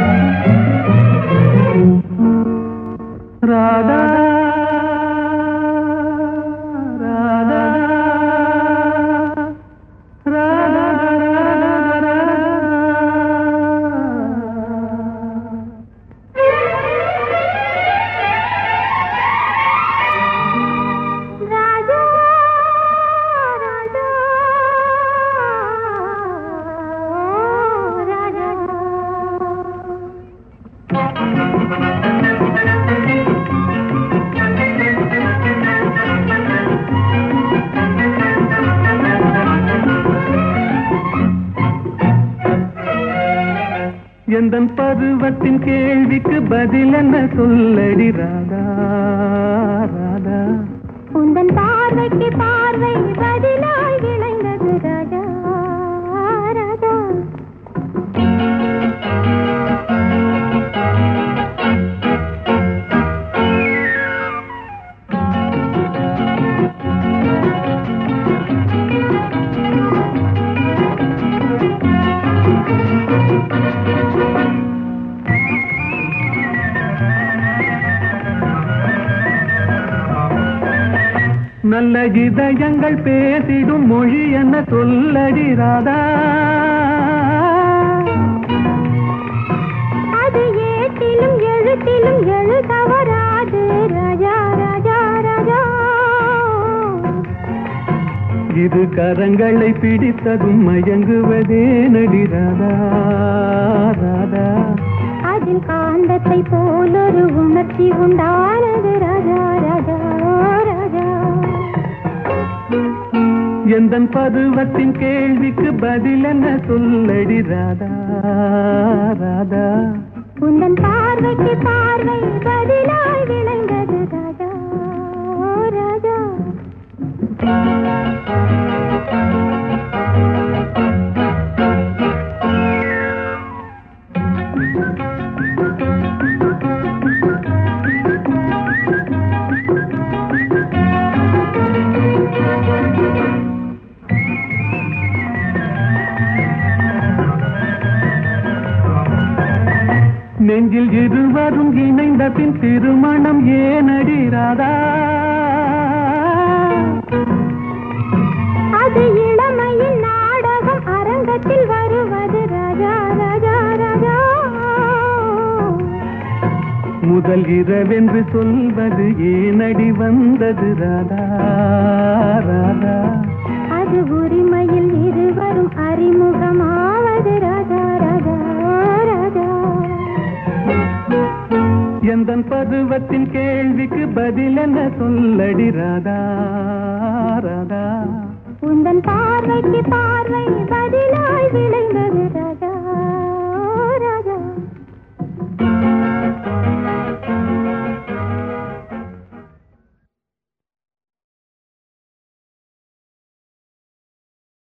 ராதா எந்த பருவத்தின் கேள்விக்கு பதில் என்ன சொல்லடி ராதா ராதா? உந்தன் பார்வைக்கு பார்வை பதிலாய் நல்ல இதயங்கள் பேசிடும் மொழி என்ன சொல்லடி ராதா? அது ஏட்டிலும் எழுத்திலும் எழுத வராது ராஜா ராஜா ராஜா. இது கரங்களை பிடித்ததும் மயங்குவதே நடி ராதா ராதா. அதில் காந்தத்தை போலொரு உணர்ச்சி உண்டானது ராஜா. எந்தன் பருவத்தின் கேள்விக்கு பதில் என்ன சொல்லடி ராதா ராதா? உந்தன் பார்வைக்கு பார்வை பதிலாய் விளைந்தது ராஜா ராஜா நெஞ்சில் இருவரும் இணைந்த பின் திருமணம் ஏனடி ராதா? அது இளமையின் நாடகம் அரங்கத்தில் வருவது ராஜா ராஜா ராஜா. முதல் இரவென்று சொல்வது ஏனடி வந்தது ராதா? ராதா அதன் பருவத்தின் கேள்விக்கு பதில் என்ன? சொல்லடி ராதா ராதா. உந்தன் பார்வைக்கு பார்வை பதிலாய் விளைந்தது.